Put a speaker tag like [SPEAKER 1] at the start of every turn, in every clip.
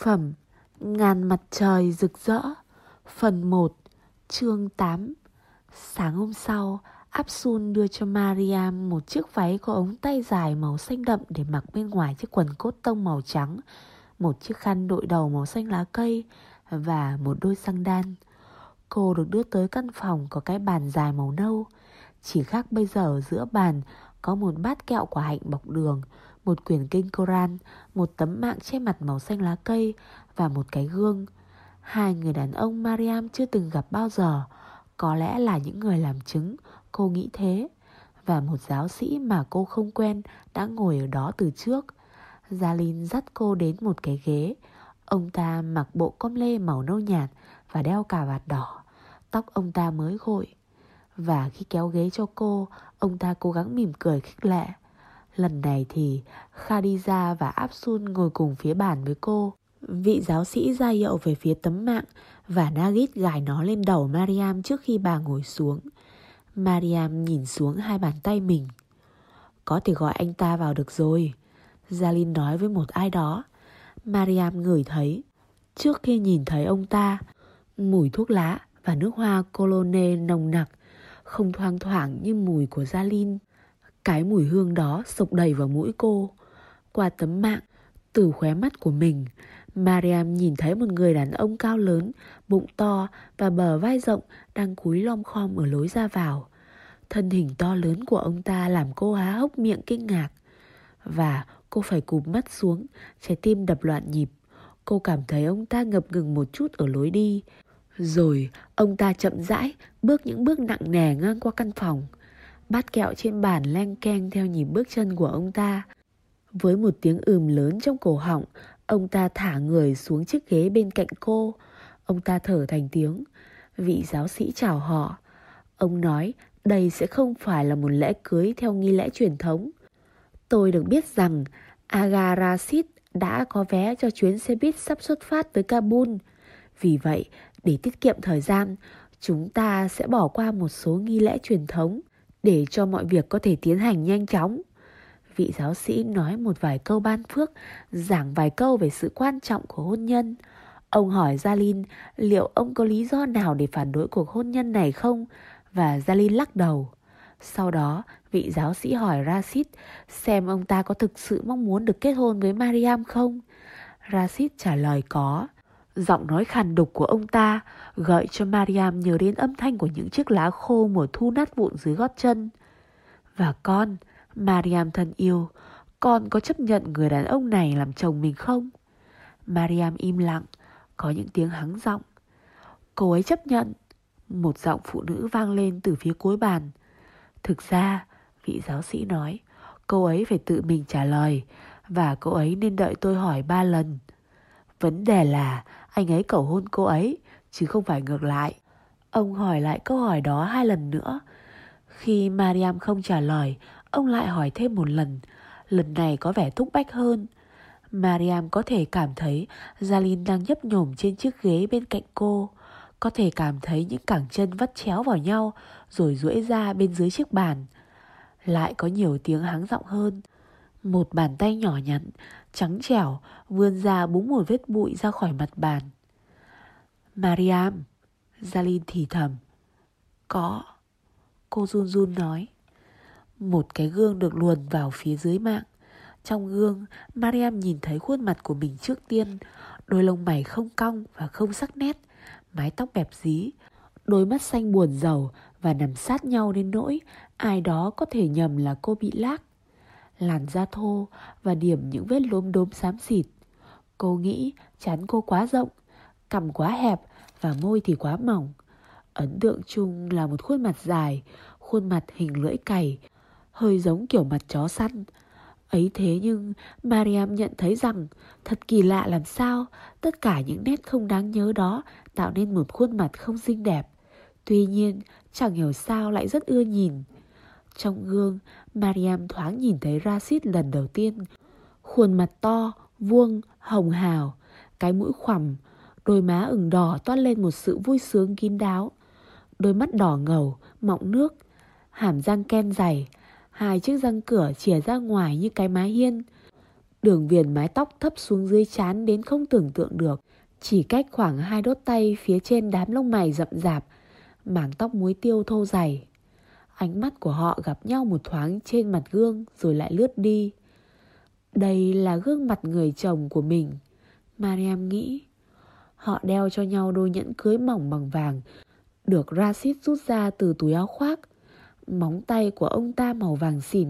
[SPEAKER 1] phẩm Ngàn mặt trời rực rỡ Phần 1 Chương 8 Sáng hôm sau Absun đưa cho Mariam một chiếc váy có ống tay dài màu xanh đậm để mặc bên ngoài chiếc quần cốt tông màu trắng, một chiếc khăn đội đầu màu xanh lá cây và một đôi xăng đan. Cô được đưa tới căn phòng có cái bàn dài màu nâu. Chỉ khác bây giờ giữa bàn có một bát kẹo quả hạnh bọc đường, một quyển kinh Koran, một tấm mạng che mặt màu xanh lá cây và một cái gương. Hai người đàn ông Mariam chưa từng gặp bao giờ, có lẽ là những người làm chứng, cô nghĩ thế. Và một giáo sĩ mà cô không quen đã ngồi ở đó từ trước. Jalin dắt cô đến một cái ghế. Ông ta mặc bộ com lê màu nâu nhạt và đeo cà vạt đỏ. Tóc ông ta mới gội. Và khi kéo ghế cho cô, ông ta cố gắng mỉm cười khích lệ. Lần này thì Khadija và Absun ngồi cùng phía bàn với cô. Vị giáo sĩ ra hiệu về phía tấm mạng và Nagit gài nó lên đầu Mariam trước khi bà ngồi xuống. Mariam nhìn xuống hai bàn tay mình. Có thể gọi anh ta vào được rồi. Jalin nói với một ai đó. Mariam ngửi thấy. Trước khi nhìn thấy ông ta, mùi thuốc lá và nước hoa cologne nồng nặc, không thoang thoảng như mùi của Jalin. Cái mùi hương đó sộc đầy vào mũi cô. Qua tấm mạng, từ khóe mắt của mình, Mariam nhìn thấy một người đàn ông cao lớn, bụng to và bờ vai rộng đang cúi lom khom ở lối ra vào. Thân hình to lớn của ông ta làm cô há hốc miệng kinh ngạc. Và cô phải cụp mắt xuống, trái tim đập loạn nhịp. Cô cảm thấy ông ta ngập ngừng một chút ở lối đi. Rồi ông ta chậm rãi bước những bước nặng nề ngang qua căn phòng. Bát kẹo trên bàn len keng theo nhịp bước chân của ông ta. Với một tiếng ừm lớn trong cổ họng, ông ta thả người xuống chiếc ghế bên cạnh cô. Ông ta thở thành tiếng. Vị giáo sĩ chào họ. Ông nói đây sẽ không phải là một lễ cưới theo nghi lễ truyền thống. Tôi được biết rằng Agarasit đã có vé cho chuyến xe buýt sắp xuất phát tới Kabul. Vì vậy, để tiết kiệm thời gian, chúng ta sẽ bỏ qua một số nghi lễ truyền thống để cho mọi việc có thể tiến hành nhanh chóng. Vị giáo sĩ nói một vài câu ban phước, giảng vài câu về sự quan trọng của hôn nhân. Ông hỏi Jalin liệu ông có lý do nào để phản đối cuộc hôn nhân này không? Và Jalin lắc đầu. Sau đó, vị giáo sĩ hỏi Rashid xem ông ta có thực sự mong muốn được kết hôn với Mariam không? Rashid trả lời có. Giọng nói khàn đục của ông ta gợi cho Mariam nhớ đến âm thanh của những chiếc lá khô mùa thu nát vụn dưới gót chân. Và con, Mariam thân yêu, con có chấp nhận người đàn ông này làm chồng mình không? Mariam im lặng, có những tiếng hắng giọng. Cô ấy chấp nhận. Một giọng phụ nữ vang lên từ phía cuối bàn. Thực ra, vị giáo sĩ nói, cô ấy phải tự mình trả lời và cô ấy nên đợi tôi hỏi ba lần. Vấn đề là anh ấy cầu hôn cô ấy, chứ không phải ngược lại. Ông hỏi lại câu hỏi đó hai lần nữa. Khi Mariam không trả lời, ông lại hỏi thêm một lần. Lần này có vẻ thúc bách hơn. Mariam có thể cảm thấy Jalin đang nhấp nhổm trên chiếc ghế bên cạnh cô. Có thể cảm thấy những cẳng chân vắt chéo vào nhau rồi duỗi ra bên dưới chiếc bàn. Lại có nhiều tiếng háng giọng hơn. Một bàn tay nhỏ nhắn, trắng trẻo, vươn ra búng một vết bụi ra khỏi mặt bàn. Mariam, Jalin thì thầm. Có, cô run run nói. Một cái gương được luồn vào phía dưới mạng. Trong gương, Mariam nhìn thấy khuôn mặt của mình trước tiên, đôi lông mày không cong và không sắc nét, mái tóc bẹp dí, đôi mắt xanh buồn rầu và nằm sát nhau đến nỗi ai đó có thể nhầm là cô bị lác. Làn da thô và điểm những vết lốm đốm xám xịt. Cô nghĩ chán cô quá rộng, cằm quá hẹp và môi thì quá mỏng. Ấn tượng chung là một khuôn mặt dài, khuôn mặt hình lưỡi cày, hơi giống kiểu mặt chó săn. Ấy thế nhưng Mariam nhận thấy rằng thật kỳ lạ làm sao tất cả những nét không đáng nhớ đó tạo nên một khuôn mặt không xinh đẹp. Tuy nhiên chẳng hiểu sao lại rất ưa nhìn. Trong gương, Mariam thoáng nhìn thấy Rashid lần đầu tiên. Khuôn mặt to, vuông, hồng hào, cái mũi khoằm, đôi má ửng đỏ toát lên một sự vui sướng kín đáo. Đôi mắt đỏ ngầu, mọng nước, hàm răng ken dày, hai chiếc răng cửa chìa ra ngoài như cái má hiên. Đường viền mái tóc thấp xuống dưới chán đến không tưởng tượng được. Chỉ cách khoảng hai đốt tay phía trên đám lông mày rậm rạp, mảng tóc muối tiêu thô dày. Ánh mắt của họ gặp nhau một thoáng trên mặt gương rồi lại lướt đi. Đây là gương mặt người chồng của mình. Mariam nghĩ. Họ đeo cho nhau đôi nhẫn cưới mỏng bằng vàng, được Rashid rút ra từ túi áo khoác. Móng tay của ông ta màu vàng xỉn,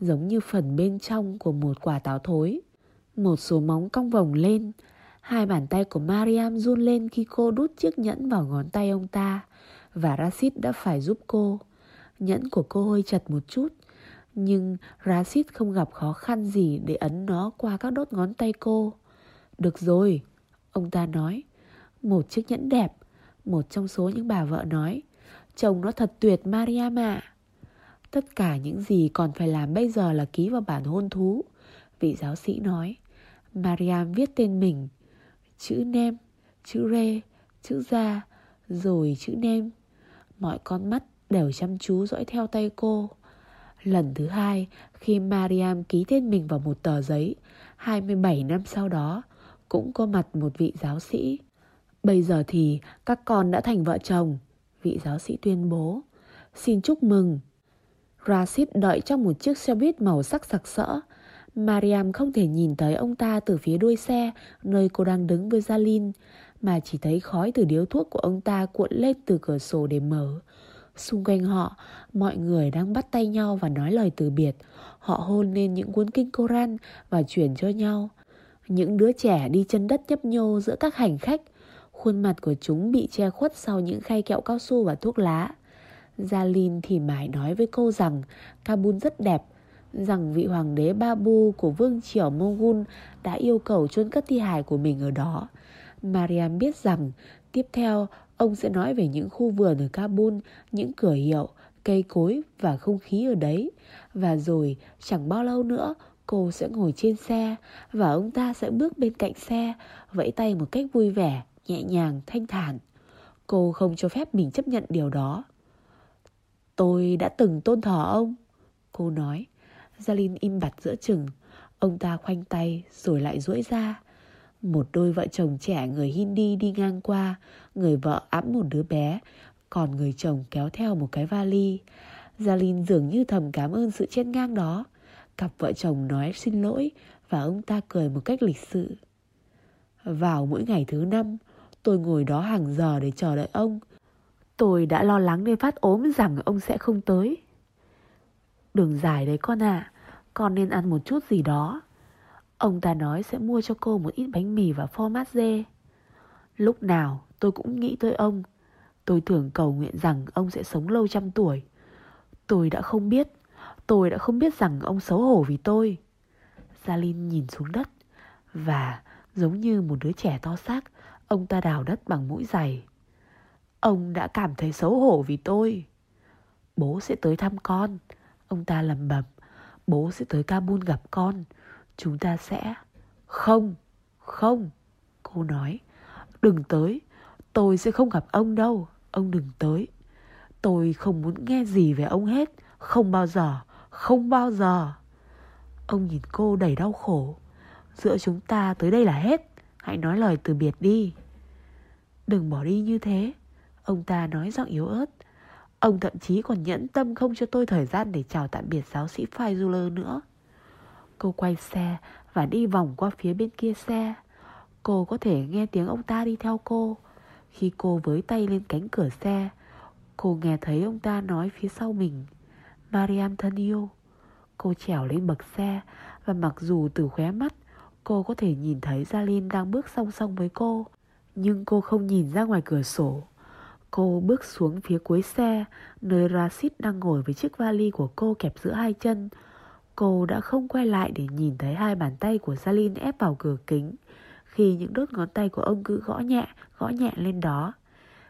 [SPEAKER 1] giống như phần bên trong của một quả táo thối. Một số móng cong vòng lên, hai bàn tay của Mariam run lên khi cô đút chiếc nhẫn vào ngón tay ông ta, và Rashid đã phải giúp cô. Nhẫn của cô hơi chật một chút, nhưng Rashid không gặp khó khăn gì để ấn nó qua các đốt ngón tay cô. Được rồi, ông ta nói. Một chiếc nhẫn đẹp, một trong số những bà vợ nói. Chồng nó thật tuyệt Mariam ạ. Tất cả những gì còn phải làm bây giờ là ký vào bản hôn thú. Vị giáo sĩ nói. Mariam viết tên mình. Chữ nem, chữ rê, chữ da, rồi chữ nem. Mọi con mắt đều chăm chú dõi theo tay cô. Lần thứ hai, khi Mariam ký tên mình vào một tờ giấy, 27 năm sau đó, cũng có mặt một vị giáo sĩ. Bây giờ thì các con đã thành vợ chồng, vị giáo sĩ tuyên bố. Xin chúc mừng. Rashid đợi trong một chiếc xe buýt màu sắc sặc sỡ. Mariam không thể nhìn thấy ông ta từ phía đuôi xe nơi cô đang đứng với Jalin, mà chỉ thấy khói từ điếu thuốc của ông ta cuộn lên từ cửa sổ để mở. Xung quanh họ, mọi người đang bắt tay nhau và nói lời từ biệt. Họ hôn lên những cuốn kinh Koran và chuyển cho nhau. Những đứa trẻ đi chân đất nhấp nhô giữa các hành khách. Khuôn mặt của chúng bị che khuất sau những khay kẹo cao su và thuốc lá. Jalin thì mãi nói với cô rằng Kabul rất đẹp, rằng vị hoàng đế Babu của vương triều Mongol đã yêu cầu chôn cất thi hài của mình ở đó. Mariam biết rằng tiếp theo ông sẽ nói về những khu vườn ở Kabul, những cửa hiệu, cây cối và không khí ở đấy. Và rồi chẳng bao lâu nữa cô sẽ ngồi trên xe và ông ta sẽ bước bên cạnh xe, vẫy tay một cách vui vẻ, nhẹ nhàng, thanh thản. Cô không cho phép mình chấp nhận điều đó. Tôi đã từng tôn thờ ông, cô nói. Jalin im bặt giữa chừng. Ông ta khoanh tay rồi lại duỗi ra. Một đôi vợ chồng trẻ người Hindi đi ngang qua, người vợ ẵm một đứa bé, còn người chồng kéo theo một cái vali. Jalin dường như thầm cảm ơn sự chen ngang đó. Cặp vợ chồng nói xin lỗi và ông ta cười một cách lịch sự. Vào mỗi ngày thứ năm, tôi ngồi đó hàng giờ để chờ đợi ông. Tôi đã lo lắng nên phát ốm rằng ông sẽ không tới. Đường dài đấy con ạ, à, con nên ăn một chút gì đó. Ông ta nói sẽ mua cho cô một ít bánh mì và dê. Lúc nào tôi cũng nghĩ tới ông. Tôi thường cầu nguyện rằng ông sẽ sống lâu trăm tuổi. Tôi đã không biết, tôi đã không biết rằng ông xấu hổ vì tôi. Jalin nhìn xuống đất và giống như một đứa trẻ to xác, ông ta đào đất bằng mũi giày. Ông đã cảm thấy xấu hổ vì tôi. Bố sẽ tới thăm con. Ông ta lầm bầm. Bố sẽ tới Kabul gặp con. Chúng ta sẽ... Không, không, cô nói. Đừng tới, tôi sẽ không gặp ông đâu. Ông đừng tới. Tôi không muốn nghe gì về ông hết. Không bao giờ, không bao giờ. Ông nhìn cô đầy đau khổ. Giữa chúng ta tới đây là hết. Hãy nói lời từ biệt đi. Đừng bỏ đi như thế. Ông ta nói giọng yếu ớt. Ông thậm chí còn nhẫn tâm không cho tôi thời gian để chào tạm biệt giáo sĩ Fajuler nữa. Cô quay xe và đi vòng qua phía bên kia xe. Cô có thể nghe tiếng ông ta đi theo cô. Khi cô với tay lên cánh cửa xe, cô nghe thấy ông ta nói phía sau mình. Mariam thân yêu. Cô trèo lên bậc xe và mặc dù từ khóe mắt cô có thể nhìn thấy Jalin đang bước song song với cô, nhưng cô không nhìn ra ngoài cửa sổ. Cô bước xuống phía cuối xe, nơi Rashid đang ngồi với chiếc vali của cô kẹp giữa hai chân. Cô đã không quay lại để nhìn thấy hai bàn tay của Salin ép vào cửa kính khi những đốt ngón tay của ông cứ gõ nhẹ, gõ nhẹ lên đó.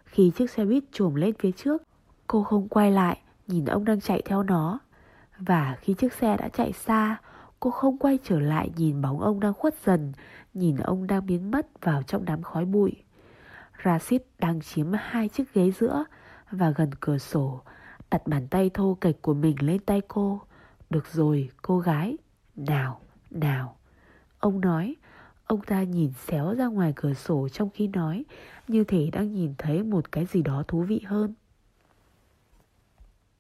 [SPEAKER 1] Khi chiếc xe buýt trùm lên phía trước, cô không quay lại nhìn ông đang chạy theo nó. Và khi chiếc xe đã chạy xa, cô không quay trở lại nhìn bóng ông đang khuất dần, nhìn ông đang biến mất vào trong đám khói bụi. Rashid đang chiếm hai chiếc ghế giữa và gần cửa sổ, đặt bàn tay thô kệch của mình lên tay cô. Được rồi, cô gái. Nào, nào. Ông nói Ông ta nhìn xéo ra ngoài cửa sổ trong khi nói Như thể đang nhìn thấy một cái gì đó thú vị hơn